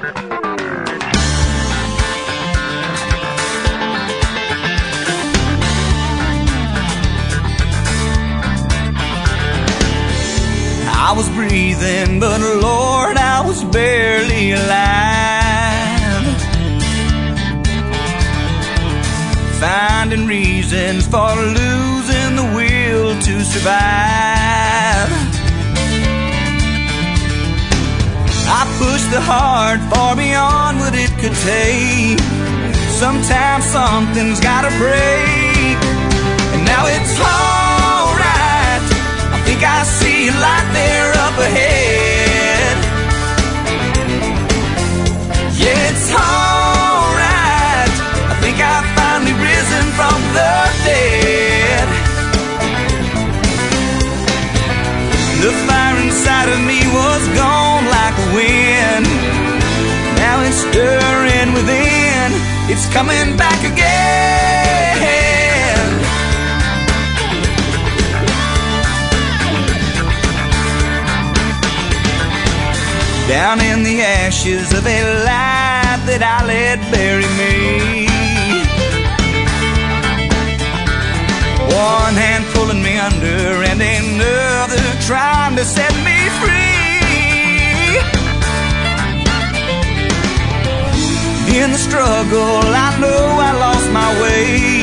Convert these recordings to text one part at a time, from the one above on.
I was breathing, but Lord, I was barely alive. Finding reasons for losing the will to survive. I pushed the heart far beyond what it could take. Sometimes something's gotta break, and now it's alright. I think I see a light there up ahead. Yeah, it's alright. I think I've finally risen from the dead. The fire inside of me was gone wind. Now it's stirring within. It's coming back again. Down in the ashes of a life that I let bury me. One hand pulling me under and another trying to set me free. Struggle, I know I lost my way.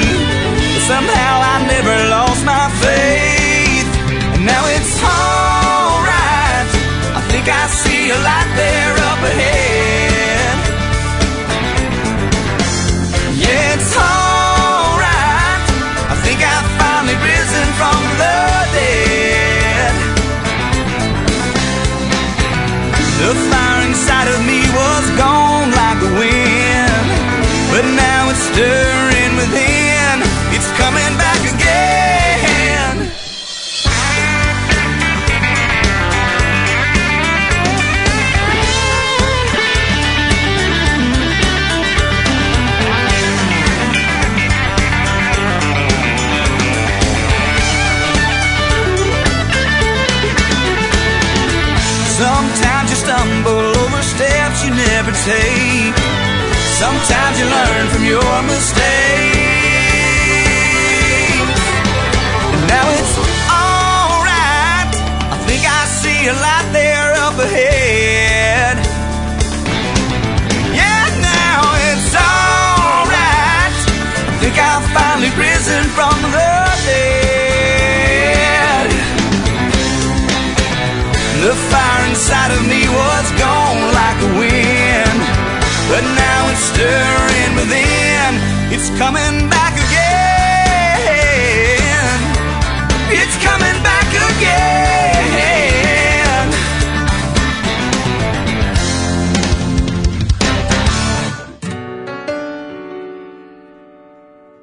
But somehow I never lost my faith. And now it's alright. I think I see a light there up ahead. Yeah, it's alright. I think I've finally risen from the dead. The fire inside within. It's coming back again. Sometimes you stumble over steps you never take. Sometimes you learn from your mistakes. Ahead. Yeah, now it's alright. Think I've finally risen from the dead. The fire inside of me was gone like the wind, but now it's stirring within. It's coming back.